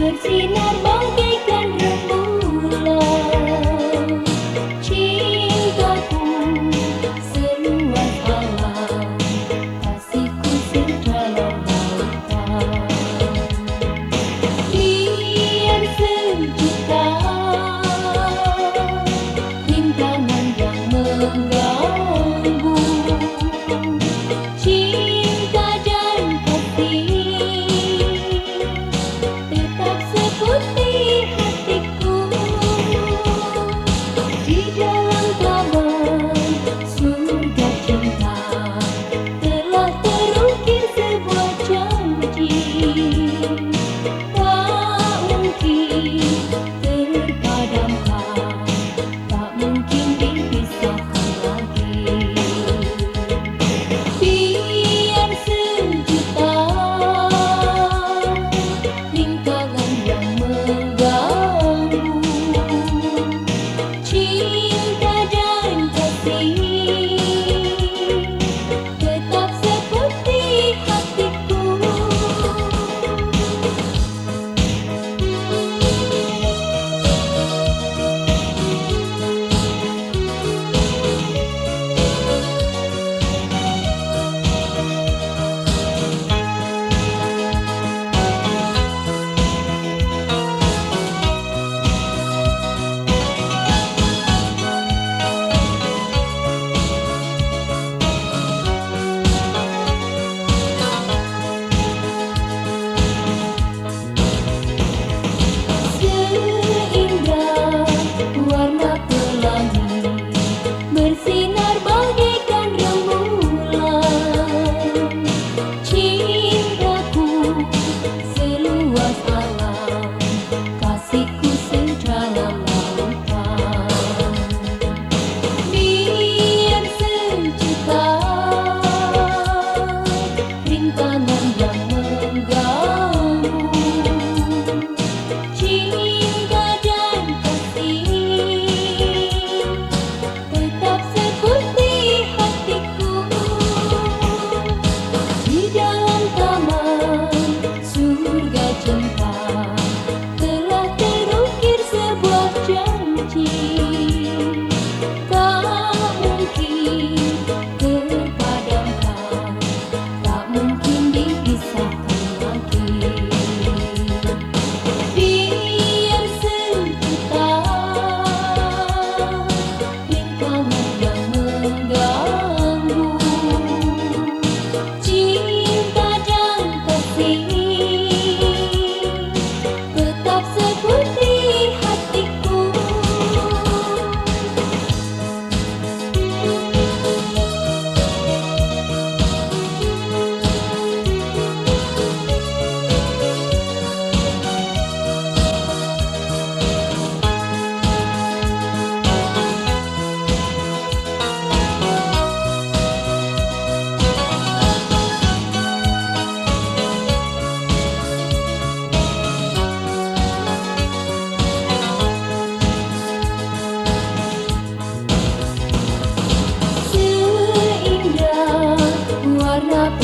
good feeling.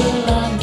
belong.